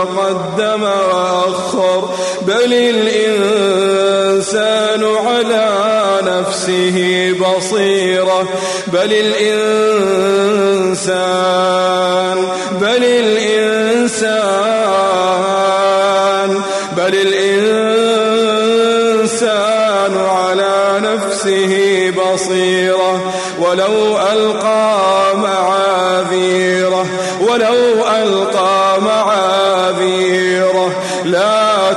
قدم وأخر. بل الإنسان على نفسه بصيرة. بل الإنسان بل الإنسان بل الإنسان على نفسه بصيرة. ولو ألقى معاذيره ولو ألقى معاذيره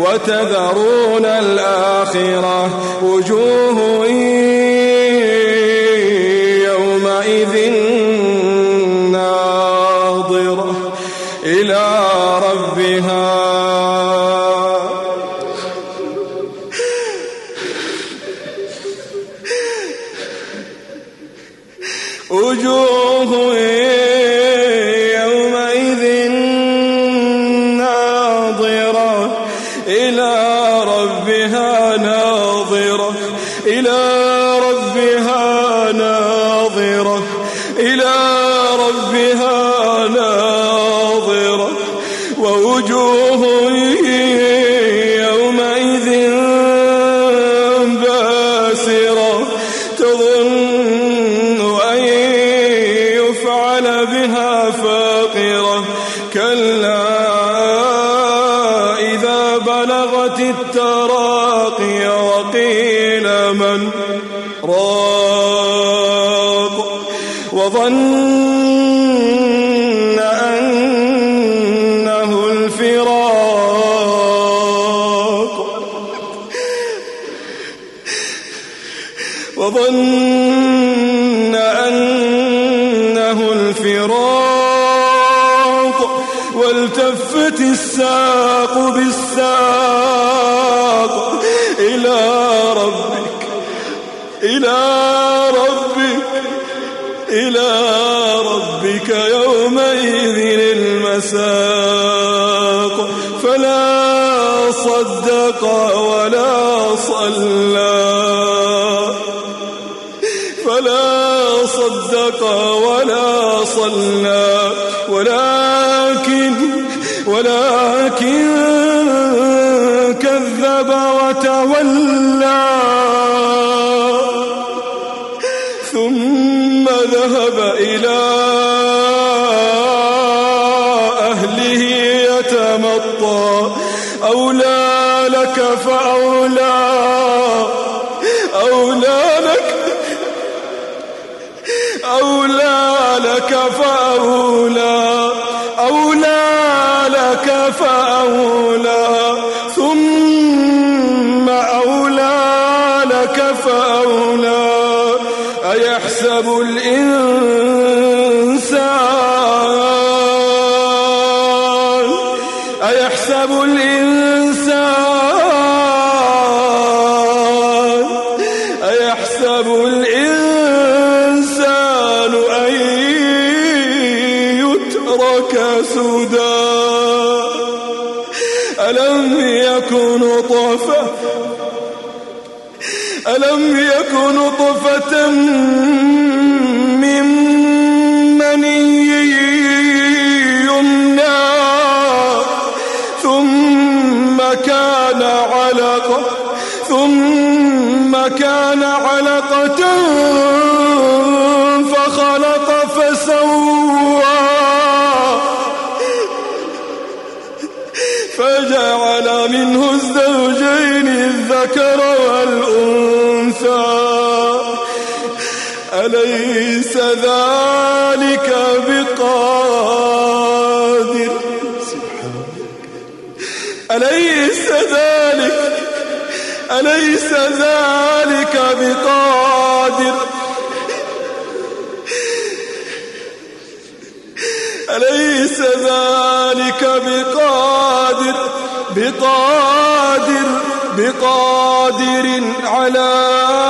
وتذرون الآخرة وجوه يومئذ ناظرة إلى ربها ربها ناظرة ووجوه يومئذ باسرة تظن أن يفعل بها فاقرة كلا إذا بلغت التراقي وقيل من راق وظن أنه الفراق. وظن أنه الفراق. والتفت الساق بالساق إلى ربك إلى المساق فلا صدق ولا صلى. فلا صدق ولا صلى. ولكن ولكن كذب وتولى. ثم ذهب إلى فأولى أولى لك أولى لك فأولى أولى لك فأولى ثم أولى لك فأولى أيحسب الإنسان ألم يكن طفة ألم يكن طفة من مني يمنى ثم كان علقة ثم كان علقة فخلق فسوى الذكر والأنثى. أليس ذلك بقادر؟ أليس ذلك؟ أليس ذلك بقادر؟ أليس ذلك بقادر؟ بقادر بقادر على